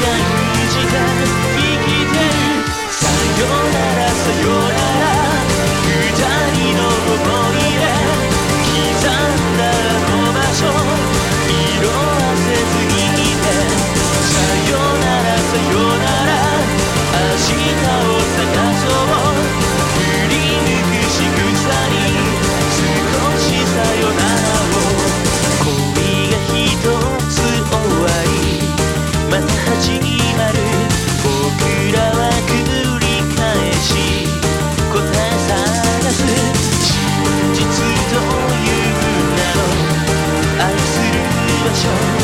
さよなら choice.